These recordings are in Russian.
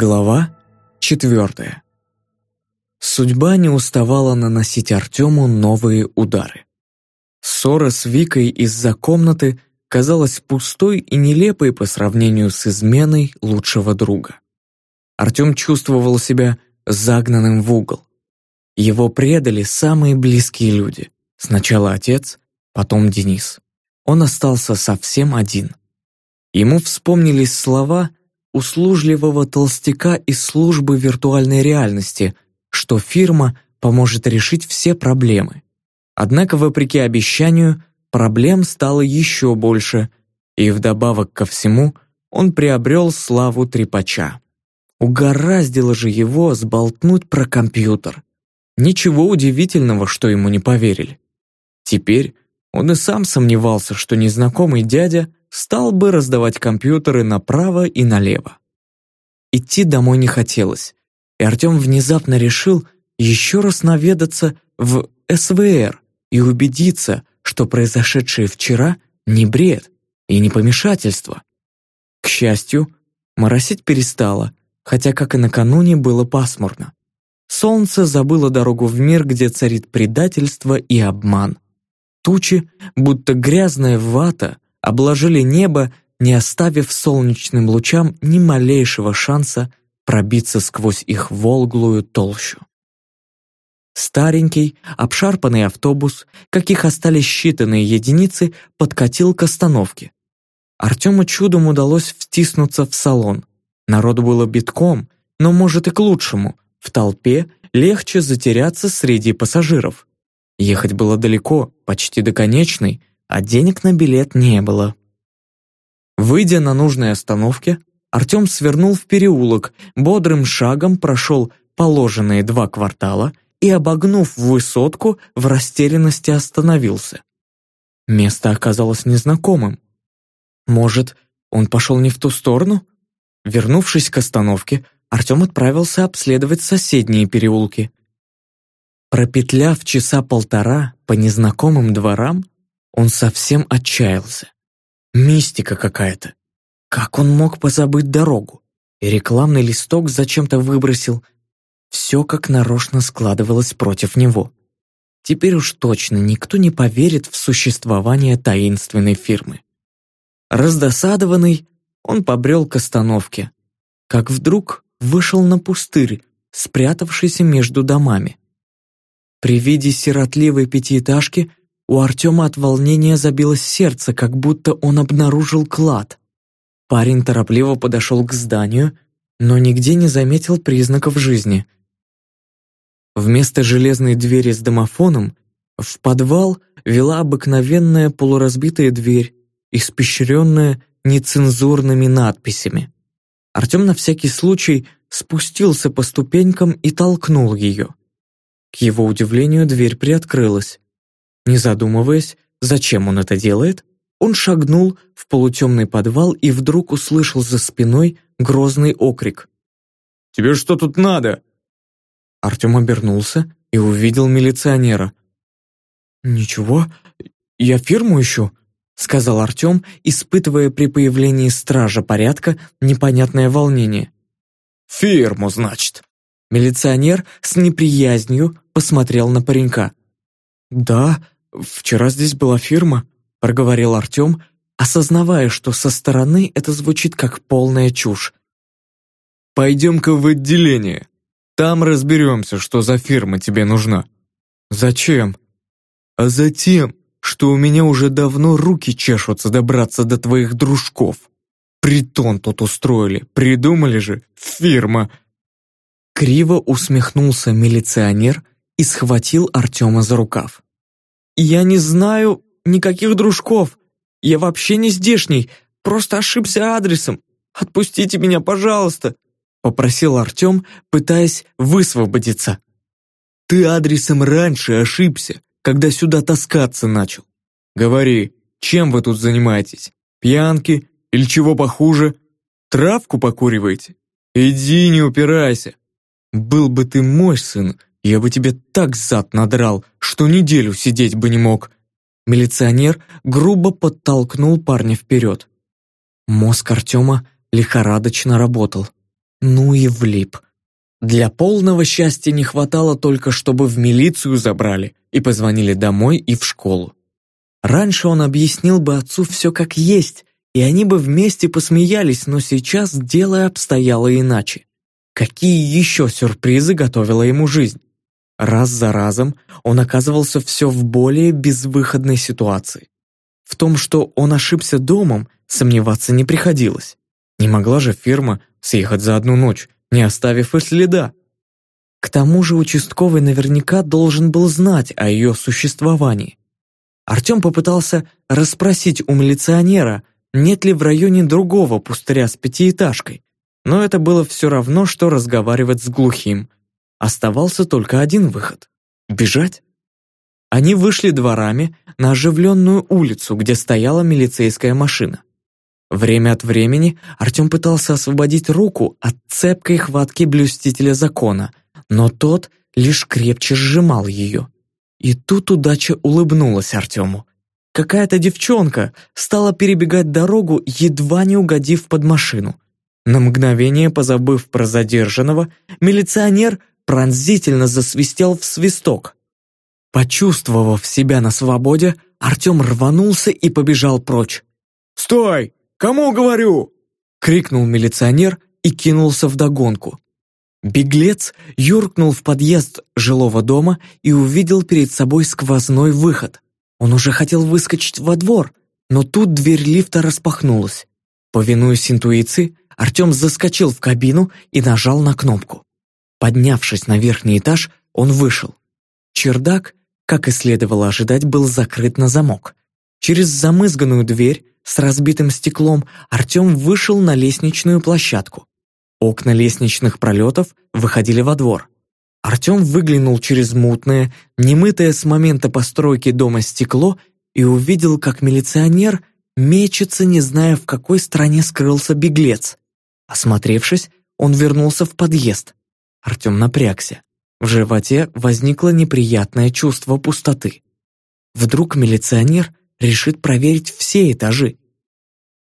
Глава четвертая. Судьба не уставала наносить Артему новые удары. Ссора с Викой из-за комнаты казалась пустой и нелепой по сравнению с изменой лучшего друга. Артем чувствовал себя загнанным в угол. Его предали самые близкие люди. Сначала отец, потом Денис. Он остался совсем один. Ему вспомнились слова – услужливого толстяка из службы виртуальной реальности, что фирма поможет решить все проблемы. Однако, вопреки обещанию, проблем стало еще больше, и вдобавок ко всему он приобрел славу трепача. Угораздило же его сболтнуть про компьютер. Ничего удивительного, что ему не поверили. Теперь он и сам сомневался, что незнакомый дядя стал бы раздавать компьютеры направо и налево. Идти домой не хотелось, и Артем внезапно решил еще раз наведаться в СВР и убедиться, что произошедшее вчера не бред и не помешательство. К счастью, моросить перестало, хотя, как и накануне, было пасмурно. Солнце забыло дорогу в мир, где царит предательство и обман. Тучи, будто грязная вата, обложили небо, не оставив солнечным лучам ни малейшего шанса пробиться сквозь их волглую толщу. Старенький, обшарпанный автобус, каких остались считанные единицы, подкатил к остановке. Артему чудом удалось втиснуться в салон. Народу было битком, но, может, и к лучшему. В толпе легче затеряться среди пассажиров. Ехать было далеко, почти до конечной, а денег на билет не было. Выйдя на нужной остановке, Артем свернул в переулок, бодрым шагом прошел положенные два квартала и, обогнув высотку, в растерянности остановился. Место оказалось незнакомым. Может, он пошел не в ту сторону? Вернувшись к остановке, Артем отправился обследовать соседние переулки. Пропетляв часа полтора по незнакомым дворам, он совсем отчаялся. Мистика какая-то. Как он мог позабыть дорогу? И рекламный листок зачем-то выбросил. Все как нарочно складывалось против него. Теперь уж точно никто не поверит в существование таинственной фирмы. Раздосадованный, он побрел к остановке, как вдруг вышел на пустырь, спрятавшийся между домами. При виде сиротливой пятиэтажки у Артема от волнения забилось сердце, как будто он обнаружил клад. Парень торопливо подошел к зданию, но нигде не заметил признаков жизни. Вместо железной двери с домофоном в подвал вела обыкновенная полуразбитая дверь, испещренная нецензурными надписями. Артем на всякий случай спустился по ступенькам и толкнул ее. К его удивлению, дверь приоткрылась. Не задумываясь, зачем он это делает, он шагнул в полутемный подвал и вдруг услышал за спиной грозный окрик. «Тебе что тут надо?» Артем обернулся и увидел милиционера. «Ничего, я фирму ищу», — сказал Артем, испытывая при появлении стража порядка непонятное волнение. «Фирму, значит?» Милиционер с неприязнью посмотрел на паренька. «Да, вчера здесь была фирма», — проговорил Артем, осознавая, что со стороны это звучит как полная чушь. «Пойдем-ка в отделение. Там разберемся, что за фирма тебе нужна». «Зачем?» «А затем, что у меня уже давно руки чешутся добраться до твоих дружков. Притон тут устроили, придумали же, фирма». Криво усмехнулся милиционер, и схватил Артема за рукав. «Я не знаю никаких дружков. Я вообще не здешний, просто ошибся адресом. Отпустите меня, пожалуйста!» попросил Артем, пытаясь высвободиться. «Ты адресом раньше ошибся, когда сюда таскаться начал. Говори, чем вы тут занимаетесь? Пьянки или чего похуже? Травку покуриваете? Иди, не упирайся. Был бы ты мой сын, я бы тебе так зад надрал, что неделю сидеть бы не мог». Милиционер грубо подтолкнул парня вперед. Мозг Артема лихорадочно работал. Ну и влип. Для полного счастья не хватало только, чтобы в милицию забрали и позвонили домой и в школу. Раньше он объяснил бы отцу все как есть, и они бы вместе посмеялись, но сейчас дело обстояло иначе. Какие еще сюрпризы готовила ему жизнь? Раз за разом он оказывался все в более безвыходной ситуации. В том, что он ошибся домом, сомневаться не приходилось. Не могла же фирма съехать за одну ночь, не оставив и следа. К тому же участковый наверняка должен был знать о ее существовании. Артем попытался расспросить у милиционера, нет ли в районе другого пустыря с пятиэтажкой, но это было все равно, что разговаривать с глухим. Оставался только один выход — бежать. Они вышли дворами на оживленную улицу, где стояла милицейская машина. Время от времени Артем пытался освободить руку от цепкой хватки блюстителя закона, но тот лишь крепче сжимал ее. И тут удача улыбнулась Артему. Какая-то девчонка стала перебегать дорогу, едва не угодив под машину. На мгновение позабыв про задержанного, милиционер пронзительно засвистел в свисток. Почувствовав себя на свободе, Артем рванулся и побежал прочь. «Стой! Кому говорю?» — крикнул милиционер и кинулся вдогонку. Беглец юркнул в подъезд жилого дома и увидел перед собой сквозной выход. Он уже хотел выскочить во двор, но тут дверь лифта распахнулась. Повинуясь интуиции, Артем заскочил в кабину и нажал на кнопку. Поднявшись на верхний этаж, он вышел. Чердак, как и следовало ожидать, был закрыт на замок. Через замызганную дверь с разбитым стеклом Артем вышел на лестничную площадку. Окна лестничных пролетов выходили во двор. Артем выглянул через мутное, немытое с момента постройки дома стекло и увидел, как милиционер мечется, не зная, в какой стране скрылся беглец. Осмотревшись, он вернулся в подъезд. Артем напрягся. В животе возникло неприятное чувство пустоты. Вдруг милиционер решит проверить все этажи.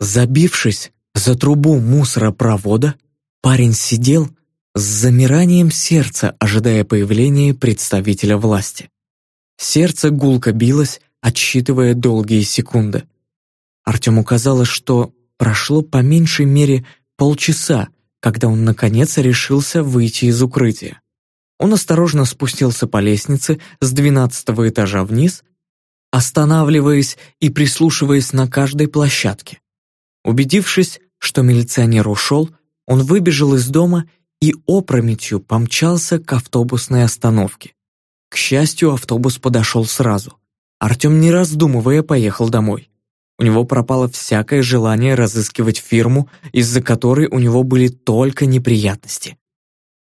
Забившись за трубу мусоропровода, парень сидел с замиранием сердца, ожидая появления представителя власти. Сердце гулко билось, отсчитывая долгие секунды. Артему казалось, что прошло по меньшей мере полчаса, когда он наконец решился выйти из укрытия. Он осторожно спустился по лестнице с двенадцатого этажа вниз останавливаясь и прислушиваясь на каждой площадке. Убедившись, что милиционер ушел, он выбежал из дома и опрометью помчался к автобусной остановке. К счастью, автобус подошел сразу. Артем, не раздумывая, поехал домой. У него пропало всякое желание разыскивать фирму, из-за которой у него были только неприятности.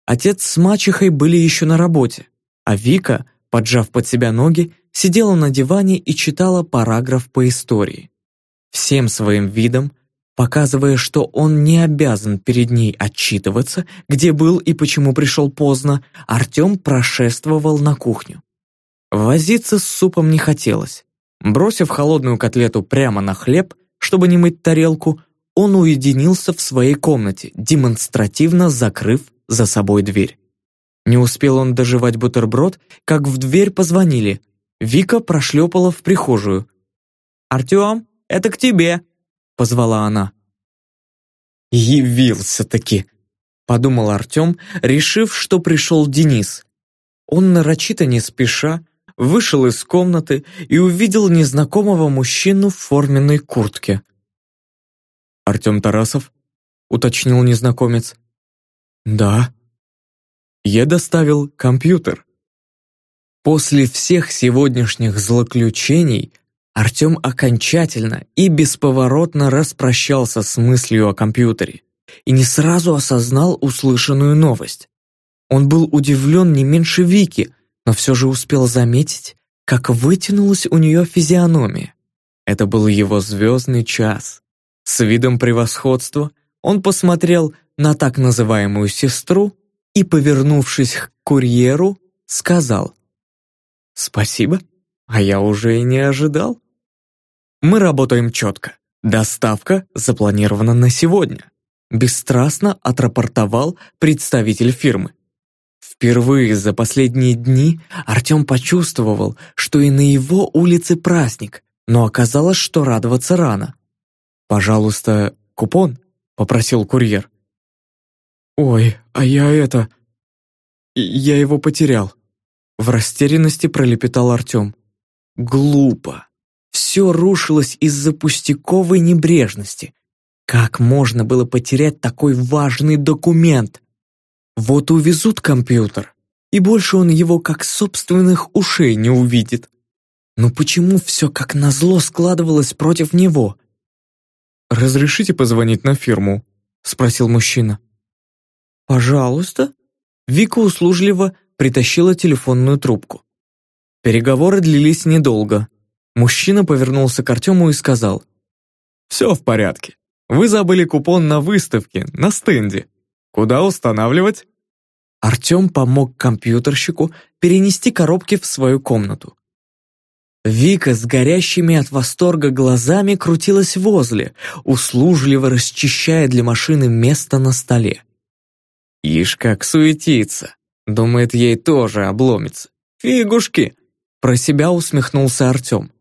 Отец с мачехой были еще на работе, а Вика, поджав под себя ноги, сидела на диване и читала параграф по истории. Всем своим видом, показывая, что он не обязан перед ней отчитываться, где был и почему пришел поздно, Артем прошествовал на кухню. Возиться с супом не хотелось. Бросив холодную котлету прямо на хлеб, чтобы не мыть тарелку, он уединился в своей комнате, демонстративно закрыв за собой дверь. Не успел он доживать бутерброд, как в дверь позвонили, Вика прошлепала в прихожую. «Артем, это к тебе!» — позвала она. «Явился-таки!» — подумал Артем, решив, что пришел Денис. Он нарочито не спеша вышел из комнаты и увидел незнакомого мужчину в форменной куртке. «Артем Тарасов?» — уточнил незнакомец. «Да». «Я доставил компьютер». После всех сегодняшних злоключений Артем окончательно и бесповоротно распрощался с мыслью о компьютере и не сразу осознал услышанную новость. Он был удивлен не меньше Вики, но все же успел заметить, как вытянулась у нее физиономия. Это был его звездный час. С видом превосходства он посмотрел на так называемую сестру и, повернувшись к курьеру, сказал «Спасибо, а я уже и не ожидал». Мы работаем четко. Доставка запланирована на сегодня. бесстрастно отрапортовал представитель фирмы. Впервые за последние дни Артем почувствовал, что и на его улице праздник, но оказалось, что радоваться рано. «Пожалуйста, купон?» — попросил курьер. «Ой, а я это... Я его потерял». В растерянности пролепетал Артем. «Глупо. Все рушилось из-за пустяковой небрежности. Как можно было потерять такой важный документ? Вот увезут компьютер, и больше он его как собственных ушей не увидит. Но почему все как назло складывалось против него? «Разрешите позвонить на фирму?» — спросил мужчина. «Пожалуйста». Вика услужливо притащила телефонную трубку. Переговоры длились недолго. Мужчина повернулся к Артему и сказал. «Все в порядке. Вы забыли купон на выставке, на стенде. Куда устанавливать?» Артем помог компьютерщику перенести коробки в свою комнату. Вика с горящими от восторга глазами крутилась возле, услужливо расчищая для машины место на столе. «Ишь, как суетится!» Думает, ей тоже обломится. «Фигушки!» Про себя усмехнулся Артем.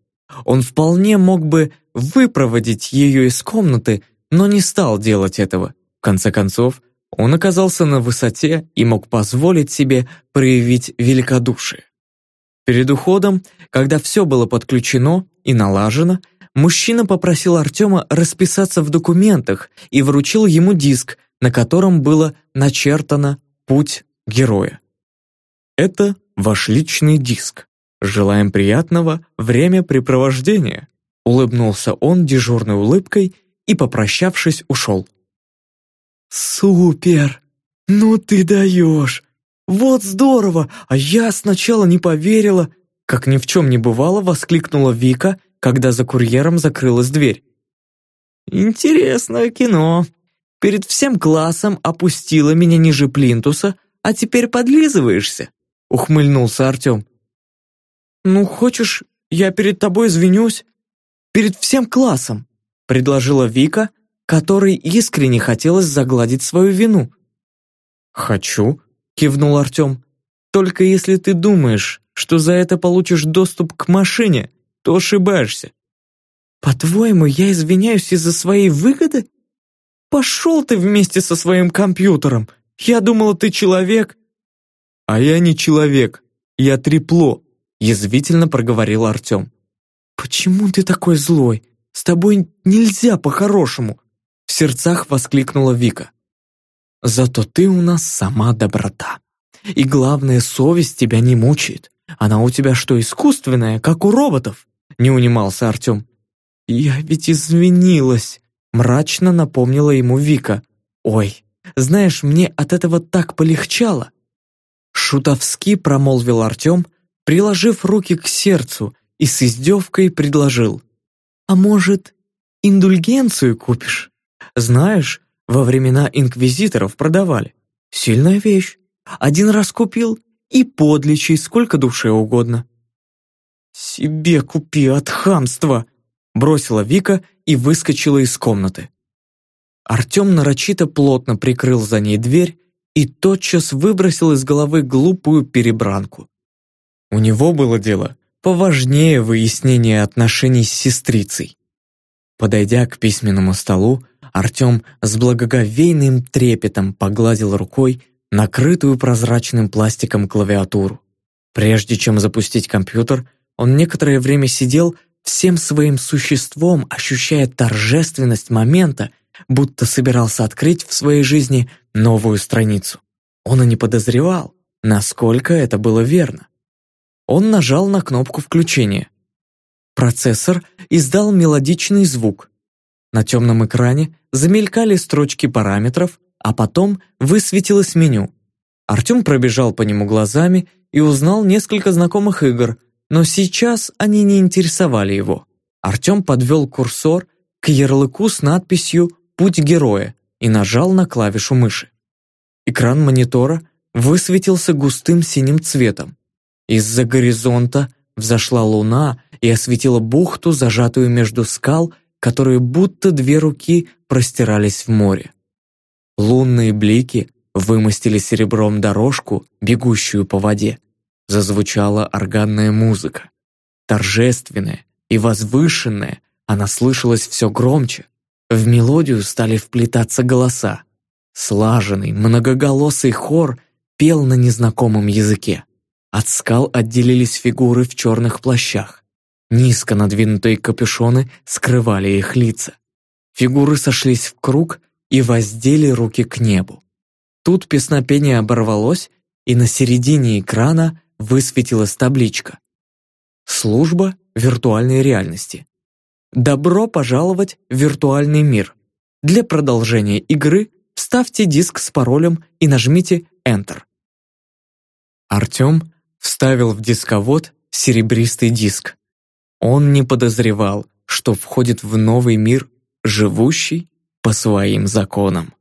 Он вполне мог бы выпроводить ее из комнаты, но не стал делать этого. В конце концов, он оказался на высоте и мог позволить себе проявить великодушие. Перед уходом, когда все было подключено и налажено, мужчина попросил Артема расписаться в документах и вручил ему диск, на котором было начертано «Путь героя». Это ваш личный диск. Желаем приятного времяпрепровождения. Улыбнулся он дежурной улыбкой и, попрощавшись, ушел. «Супер! Ну ты даешь! Вот здорово! А я сначала не поверила!» Как ни в чем не бывало, воскликнула Вика, когда за курьером закрылась дверь. «Интересное кино. Перед всем классом опустила меня ниже плинтуса, а теперь подлизываешься», — ухмыльнулся Артем. «Ну, хочешь, я перед тобой извинюсь? Перед всем классом», — предложила Вика, которой искренне хотелось загладить свою вину. «Хочу», — кивнул Артем. «Только если ты думаешь, что за это получишь доступ к машине, то ошибаешься». «По-твоему, я извиняюсь из-за своей выгоды? Пошел ты вместе со своим компьютером. Я думала, ты человек». «А я не человек, я трепло», — язвительно проговорил Артем. «Почему ты такой злой? С тобой нельзя по-хорошему!» В сердцах воскликнула Вика. «Зато ты у нас сама доброта. И главное, совесть тебя не мучает. Она у тебя что, искусственная, как у роботов?» Не унимался Артем. «Я ведь извинилась», — мрачно напомнила ему Вика. «Ой, знаешь, мне от этого так полегчало». Шутовски промолвил Артем, приложив руки к сердцу и с издевкой предложил. «А может, индульгенцию купишь? Знаешь, во времена инквизиторов продавали. Сильная вещь. Один раз купил и подлечи сколько душе угодно». «Себе купи от хамства!» бросила Вика и выскочила из комнаты. Артем нарочито плотно прикрыл за ней дверь и тотчас выбросил из головы глупую перебранку. У него было дело поважнее выяснения отношений с сестрицей. Подойдя к письменному столу, Артем с благоговейным трепетом погладил рукой накрытую прозрачным пластиком клавиатуру. Прежде чем запустить компьютер, он некоторое время сидел всем своим существом, ощущая торжественность момента, будто собирался открыть в своей жизни новую страницу. Он и не подозревал, насколько это было верно. Он нажал на кнопку включения. Процессор издал мелодичный звук. На темном экране замелькали строчки параметров, а потом высветилось меню. Артем пробежал по нему глазами и узнал несколько знакомых игр, но сейчас они не интересовали его. Артем подвел курсор к ярлыку с надписью «Путь героя» и нажал на клавишу мыши. Экран монитора высветился густым синим цветом. Из-за горизонта взошла луна и осветила бухту, зажатую между скал, которые будто две руки простирались в море. Лунные блики вымостили серебром дорожку, бегущую по воде. Зазвучала органная музыка. Торжественная и возвышенная, она слышалась все громче. В мелодию стали вплетаться голоса. Слаженный, многоголосый хор пел на незнакомом языке. От скал отделились фигуры в черных плащах. Низко надвинутые капюшоны скрывали их лица. Фигуры сошлись в круг и воздели руки к небу. Тут песнопение оборвалось, и на середине экрана высветилась табличка. Служба виртуальной реальности. Добро пожаловать в виртуальный мир. Для продолжения игры вставьте диск с паролем и нажмите Enter. Артем вставил в дисковод серебристый диск. Он не подозревал, что входит в новый мир, живущий по своим законам.